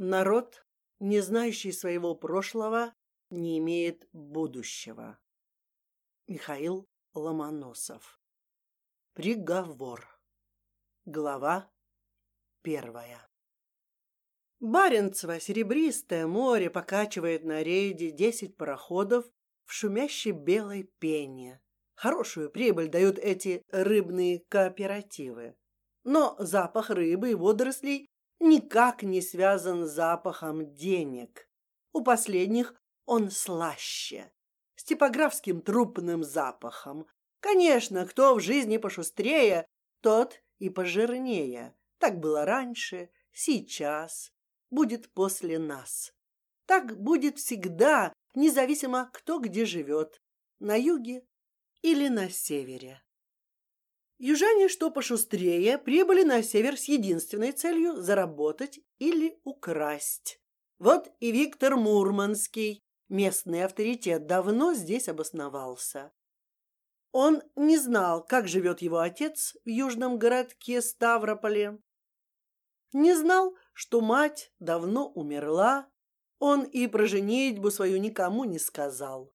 Народ, не знающий своего прошлого, не имеет будущего. Михаил Ломоносов. Приговор. Глава первая. Баренцево серебристое море покачивает на рейде десять пароходов в шумящей белой пене. Хорошую прибыль дают эти рыбные кооперативы. Но запах рыбы и водорослей никак не связан с запахом денег. У последних он слаще, с типографским трупным запахом. Конечно, кто в жизни пошустрее, тот и пожирнее. Так было раньше, сейчас, будет после нас. Так будет всегда, независимо кто где живет, на юге или на севере. Южане, что пошустрее, прибыли на север с единственной целью заработать или украсть. Вот и Виктор Мурманский, местный авторитет, давно здесь обосновался. Он не знал, как живет его отец в южном городке Ставрополе. Не знал, что мать давно умерла. Он и про женитьбу свою никому не сказал.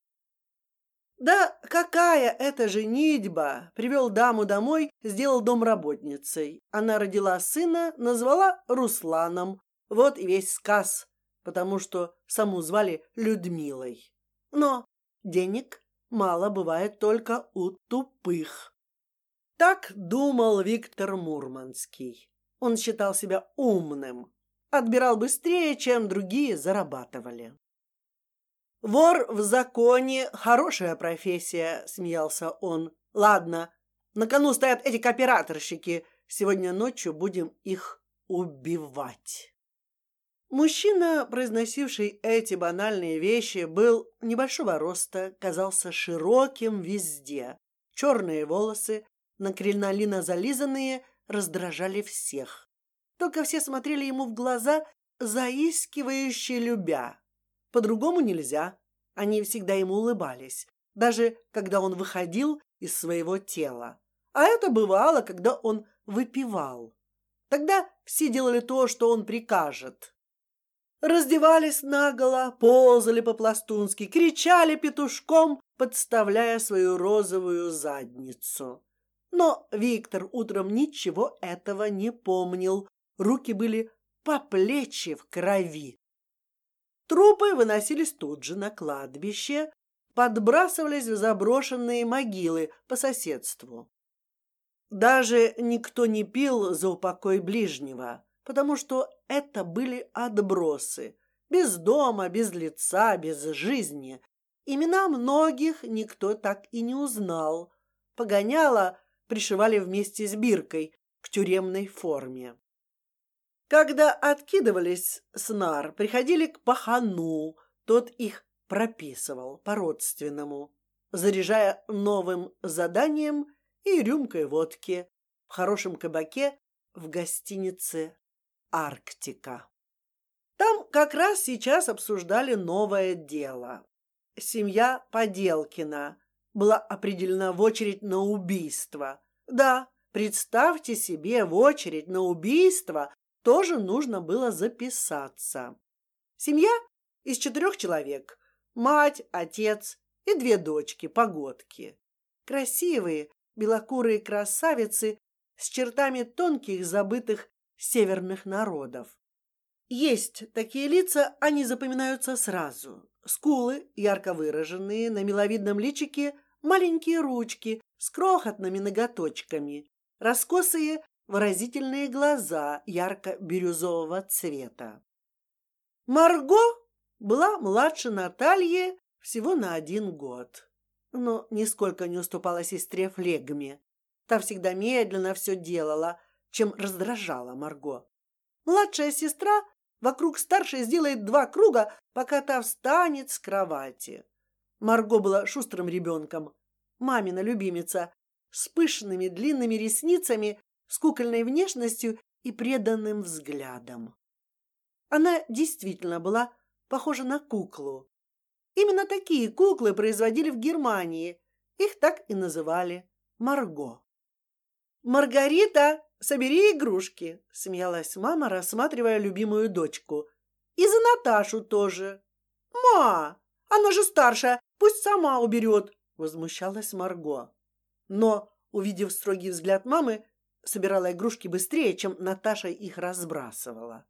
Да какая это женитьба! Привел даму домой, сделал домработницей. Она родила сына, назвала Русланом. Вот и весь сказ, потому что саму звали Людмилой. Но денег мало бывает только у тупых. Так думал Виктор Мурманский. Он считал себя умным, отбирал быстрее, чем другие зарабатывали. Вор в законе хорошая профессия, смеялся он. Ладно, на кону стоят эти кооператорщики. Сегодня ночью будем их убивать. Мужчина, произносивший эти банальные вещи, был небольшого роста, казался широким везде. Черные волосы, на кринолина зализанные, раздражали всех. Только все смотрели ему в глаза, заискивающе любя. По-другому нельзя. Они всегда ему улыбались, даже когда он выходил из своего тела. А это бывало, когда он выпивал. Тогда все делали то, что он прикажет. Раздевались наголо, ползали по-пластунски, кричали петушком, подставляя свою розовую задницу. Но Виктор утром ничего этого не помнил. Руки были по плечи в крови. Трупы выносились тут же на кладбище, подбрасывались в заброшенные могилы по соседству. Даже никто не пил за упокой ближнего, потому что это были отбросы, без дома, без лица, без жизни. Имена многих никто так и не узнал. Погоняло пришивали вместе с биркой в тюремной форме. Когда откидывались с нар, приходили к пахану, тот их прописывал по-родственному, заряжая новым заданием и рюмкой водки в хорошем кабаке в гостинице Арктика. Там как раз сейчас обсуждали новое дело. Семья Поделкина была определена в очередь на убийство. Да, представьте себе, в очередь на убийство тоже нужно было записаться. Семья из четырех человек: мать, отец и две дочки, погодки. Красивые белокурые красавицы с чертами тонких забытых северных народов. Есть такие лица, они запоминаются сразу. Скулы ярко выраженные, на миловидном личике маленькие ручки с крохотными ноготочками, раскосые выразительные глаза ярко-бирюзового цвета. Марго была младше Натальи всего на один год, но нисколько не уступала сестре Флегме. Та всегда медленно все делала, чем раздражала Марго. Младшая сестра вокруг старшей сделает два круга, пока та встанет с кровати. Марго была шустрым ребенком, мамина любимица, с пышными длинными ресницами с кукольной внешностью и преданным взглядом. Она действительно была похожа на куклу. Именно такие куклы производили в Германии. Их так и называли Марго. Маргарита, собери игрушки, смеялась мама, рассматривая любимую дочку. И за Наташу тоже. Ма, она же старшая, пусть сама уберет, возмущалась Марго. Но, увидев строгий взгляд мамы, собирала игрушки быстрее, чем Наташа их разбрасывала.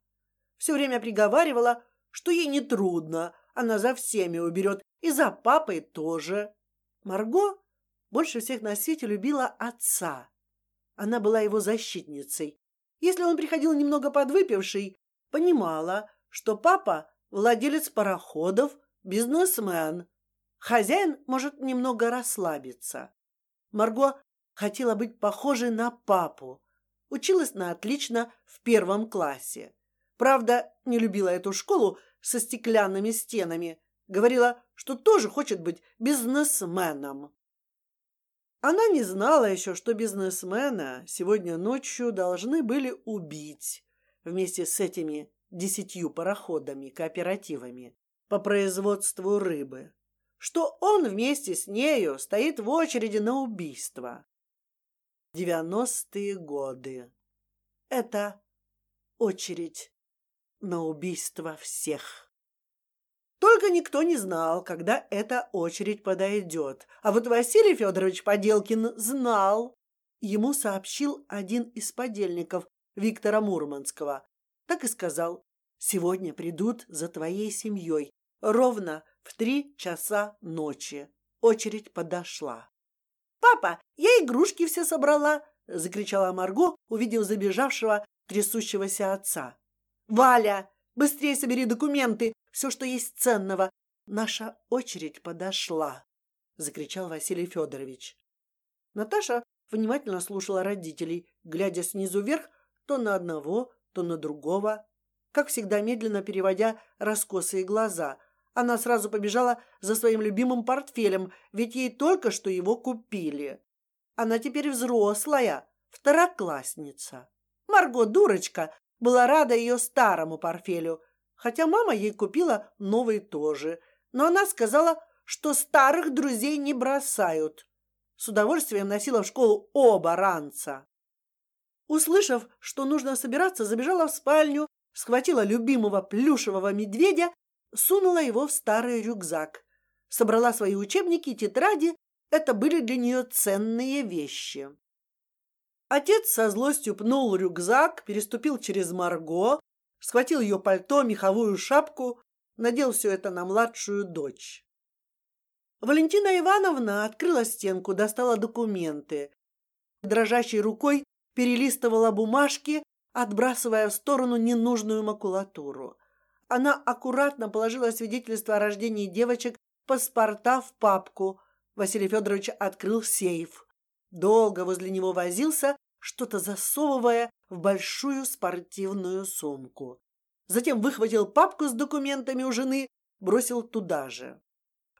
Все время приговаривала, что ей не трудно, она за всеми уберет и за папой тоже. Марго больше всех на свете любила отца. Она была его защитницей. Если он приходил немного подвыпивший, понимала, что папа владелец пароходов, бизнесмен. Хозяин может немного расслабиться. Марго хотела быть похожей на папу. Училась на отлично в первом классе. Правда, не любила эту школу со стеклянными стенами. Говорила, что тоже хочет быть бизнесменом. Она не знала еще, что бизнесмена сегодня ночью должны были убить вместе с этими десятью пароходами, кооперативами по производству рыбы, что он вместе с нею стоит в очереди на убийство. Девяностые годы. Это очередь на убийство всех. Только никто не знал, когда эта очередь подойдет. А вот Василий Федорович Поделкин знал. Ему сообщил один из подельников Виктора Мурманского. Так и сказал: сегодня придут за твоей семьей ровно в три часа ночи. Очередь подошла. Папа, я игрушки все собрала, закричала Марго, увидев забежавшего трясущегося отца. Валя, быстрее собери документы, все, что есть ценного. Наша очередь подошла, закричал Василий Федорович. Наташа внимательно слушала родителей, глядя снизу вверх то на одного, то на другого, как всегда медленно переводя раскосые глаза. Она сразу побежала за своим любимым портфелем, ведь ей только что его купили. Она теперь взрослая, второклассница. Марго, дурочка, была рада ее старому портфелю, хотя мама ей купила новый тоже, но она сказала, что старых друзей не бросают. С удовольствием носила в школу оба ранца. Услышав, что нужно собираться, забежала в спальню, схватила любимого плюшевого медведя, сунула его в старый рюкзак, собрала свои учебники и тетради. Это были для нее ценные вещи. Отец со злостью пнул рюкзак, переступил через Марго, схватил ее пальто, меховую шапку, надел все это на младшую дочь. Валентина Ивановна открыла стенку, достала документы, дрожащей рукой перелистывала бумажки, отбрасывая в сторону ненужную макулатуру. Она аккуратно положила свидетельство о рождении девочек, паспорта в папку. Василий Федорович открыл сейф. Долго возле него возился, что-то засовывая в большую спортивную сумку. Затем выхватил папку с документами у жены, бросил туда же.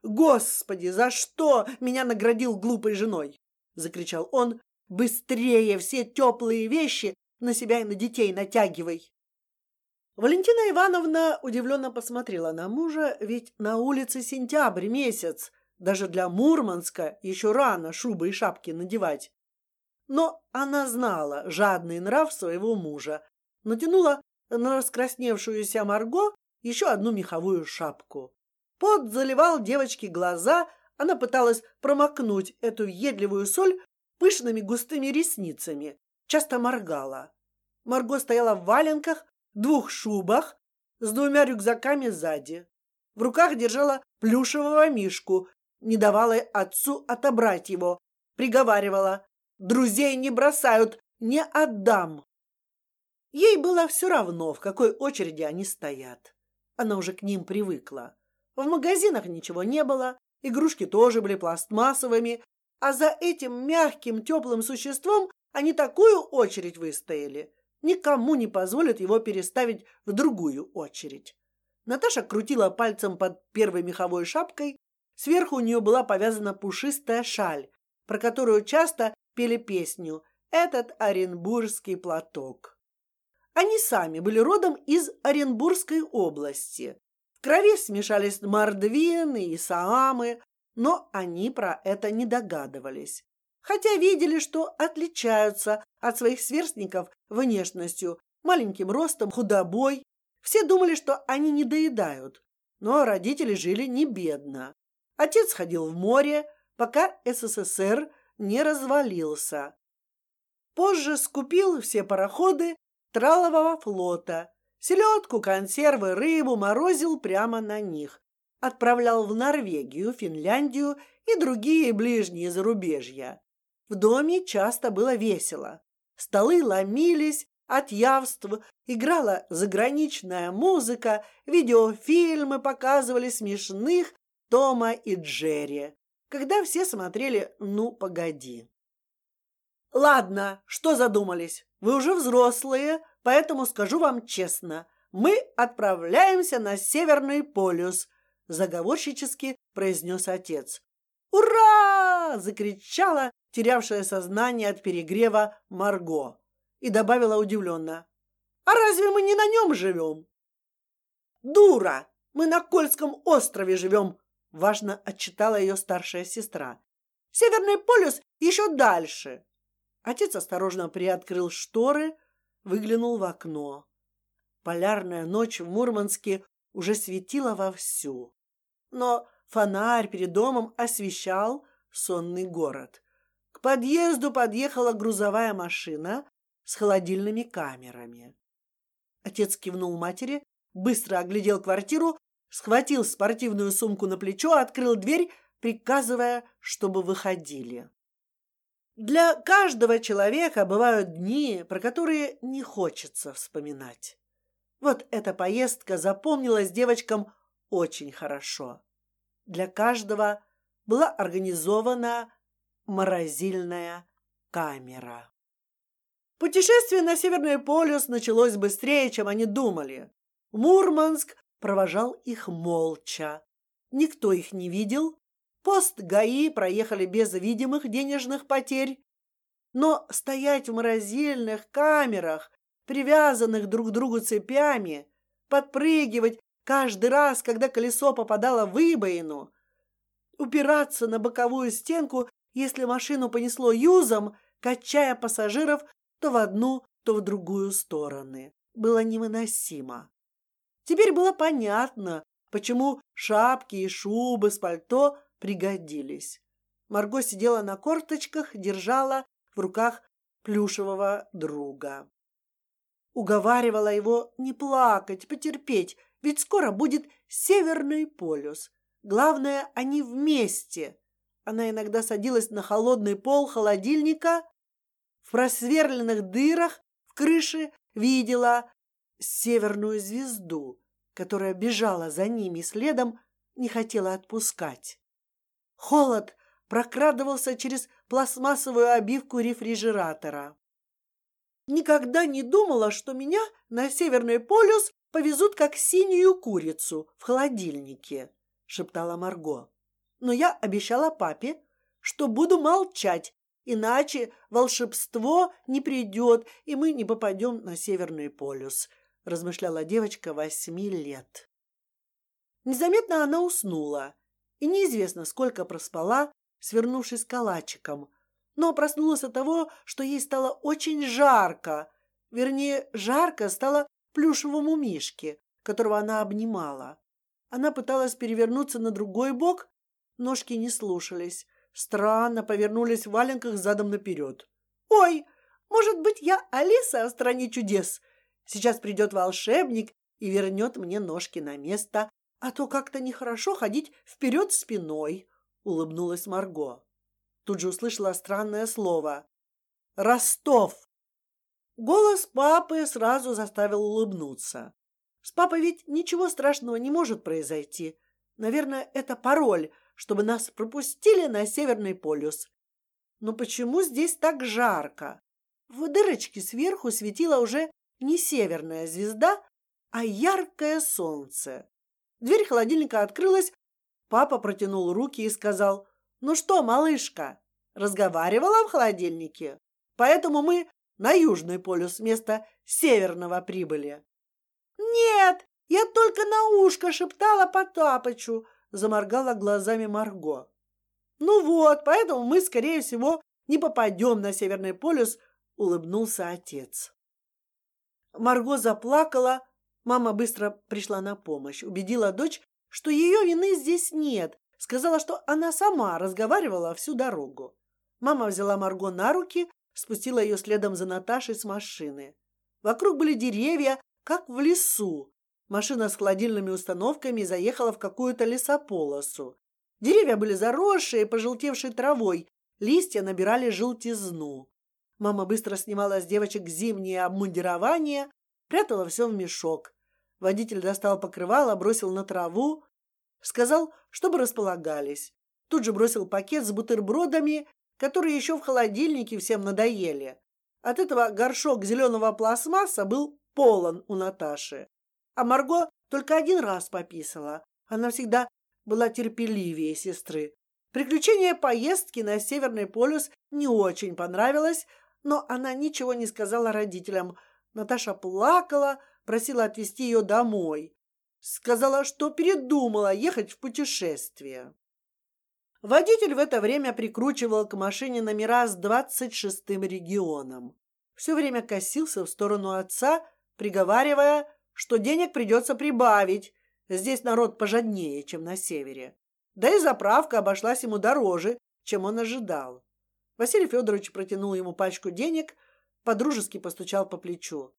Господи, за что меня наградил глупой женой? закричал он. Быстрее все теплые вещи на себя и на детей натягивай. Валентина Ивановна удивленно посмотрела на мужа, ведь на улице сентябрь месяц, даже для Мурманска еще рано шубы и шапки надевать. Но она знала жадный нрав своего мужа, натянула на раскрасневшуюся Марго еще одну меховую шапку. Пот заливал девочке глаза, она пыталась промокнуть эту едливую соль пышными густыми ресницами, часто моргала. Марго стояла в валенках, двух шубах, с двумя рюкзаками сзади. В руках держала плюшевого мишку, не давала отцу отобрать его, приговаривала: "Друзей не бросают, не отдам". Ей было все равно, в какой очереди они стоят. Она уже к ним привыкла. В магазинах ничего не было, игрушки тоже были пластмассовыми, а за этим мягким теплым существом они такую очередь выстояли, никому не позволят его переставить в другую очередь. Наташа крутила пальцем под первой меховой шапкой, сверху у нее была повязана пушистая шаль, про которую часто пели песню "Этот Оренбургский платок". Они сами были родом из Оренбургской области. В крови смешались мордвины и саамы, но они про это не догадывались, хотя видели, что отличаются от своих сверстников внешностью, маленьким ростом, худобой. Все думали, что они не доедают, но родители жили не бедно. Отец ходил в море, пока СССР не развалился. Позже скупил все пароходы тралового флота, селедку, консервы, рыбу морозил прямо на них, отправлял в Норвегию, Финляндию и другие ближние зарубежья. В доме часто было весело. Столы ломились, от явств играла заграничная музыка, видеофильмы показывали смешных Тома и Джерри, когда все смотрели «Ну, погоди». Ладно, что задумались? Вы уже взрослые, поэтому скажу вам честно. Мы отправляемся на Северный полюс, заговорщически произнес отец. Ура! закричала терявшая сознание от перегрева Марго и добавила удивленно: "А разве мы не на нем живем?" "Дура, мы на Кольском острове живем", важно отчитала ее старшая сестра. "Северный полюс еще дальше". Отец осторожно приоткрыл шторы, выглянул в окно. Полярная ночь в Мурманске уже светила вовсю, но фонарь перед домом освещал сонный город. Подъезду подъехала грузовая машина с холодильными камерами. Отец кивнул матери, быстро оглядел квартиру, схватил спортивную сумку на плечо, открыл дверь, приказывая, чтобы выходили. Для каждого человека бывают дни, про которые не хочется вспоминать. Вот эта поездка запомнилась девочкам очень хорошо. Для каждого была организована морозильная камера. Путешествие на Северный полюс началось быстрее, чем они думали. Мурманск провожал их молча. Никто их не видел. Пост ГАИ проехали без видимых денежных потерь. Но стоять в морозильных камерах, привязанных друг к другу цепями, подпрыгивать каждый раз, когда колесо попадало в выбоину, упираться на боковую стенку, если машину понесло юзом, качая пассажиров то в одну, то в другую стороны. Было невыносимо. Теперь было понятно, почему шапки и шубы с пальто пригодились. Марго сидела на корточках, держала в руках плюшевого друга. Уговаривала его не плакать, потерпеть, ведь скоро будет Северный полюс. Главное, они вместе. Она иногда садилась на холодный пол холодильника в просверленных дырах в крыше видела северную звезду, которая бежала за ними следом, не хотела отпускать. Холод прокрадывался через пластмассовую обивку рефрижератора. Никогда не думала, что меня на Северный полюс повезут как синюю курицу в холодильнике, шептала Марго. Но я обещала папе, что буду молчать Иначе волшебство не придет, и мы не попадем на Северный полюс, размышляла девочка восьми лет. Незаметно она уснула, и неизвестно, сколько проспала, свернувшись калачиком, но проснулась от того, что ей стало очень жарко, вернее, жарко стало плюшевому мишке, которого она обнимала. Она пыталась перевернуться на другой бок, ножки не слушались странно повернулись в валенках задом наперед. Ой, может быть, я Алиса в стране чудес? Сейчас придет волшебник и вернет мне ножки на место, а то как-то нехорошо ходить вперед спиной. Улыбнулась Марго. Тут же услышала странное слово: Ростов. Голос папы сразу заставил улыбнуться. С папой ведь ничего страшного не может произойти. Наверное, это пароль чтобы нас пропустили на Северный полюс. Но почему здесь так жарко? В дырочке сверху светила уже не северная звезда, а яркое солнце. Дверь холодильника открылась. Папа протянул руки и сказал: "Ну что, малышка, разговаривала в холодильнике, поэтому мы на южный полюс вместо северного прибыли". Нет, я только на ушко шептала Потапычу, заморгала глазами Марго. Ну вот, поэтому мы, скорее всего, не попадем на Северный полюс, улыбнулся отец. Марго заплакала, Мама быстро пришла на помощь, убедила дочь, что ее вины здесь нет, сказала, что она сама разговаривала всю дорогу. Мама взяла Марго на руки, спустила ее следом за Наташей с машины. Вокруг были деревья, как в лесу. Машина с холодильными установками заехала в какую-то лесополосу. Деревья были заросшие, пожелтевшей травой, листья набирали желтизну. Мама быстро снимала с девочек зимнее обмундирование, прятала все в мешок. Водитель достал покрывало, бросил на траву, сказал, чтобы располагались. Тут же бросил пакет с бутербродами, которые еще в холодильнике всем надоели. От этого горшок зеленого пластмасса был полон у Наташи. А Марго только один раз пописала. Она всегда была терпеливее сестры. Приключение поездки на Северный полюс не очень понравилось, но она ничего не сказала родителям. Наташа плакала, просила отвезти ее домой. Сказала, что передумала ехать в путешествие. Водитель в это время прикручивал к машине номера с двадцать шестым регионом. Все время косился в сторону отца, приговаривая, что денег придется прибавить. Здесь народ пожаднее, чем на севере. Да и заправка обошлась ему дороже, чем он ожидал. Василий Федорович протянул ему пачку денег, подружески постучал по плечу.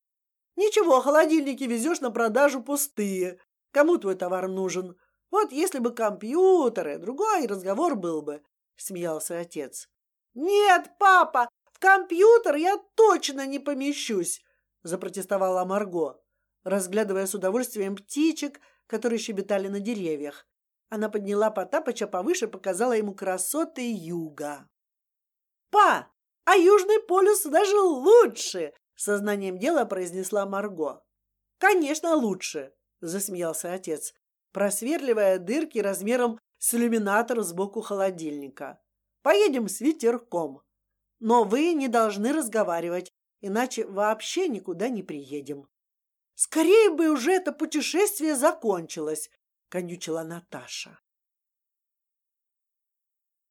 Ничего, холодильники везешь на продажу пустые. Кому твой товар нужен? Вот если бы компьютеры, другой разговор был бы. Смеялся отец. Нет, папа, в компьютер я точно не помещусь, запротестовала Марго, разглядывая с удовольствием птичек, которые щебетали на деревьях. Она подняла Потапыча повыше, показала ему красоты юга. Па, а Южный полюс даже лучше, сознанием дела произнесла Марго. Конечно, лучше, засмеялся отец, просверливая дырки размером с иллюминатор сбоку холодильника. Поедем с ветерком, но вы не должны разговаривать, иначе вообще никуда не приедем. Скорее бы уже это путешествие закончилось, конючила Наташа.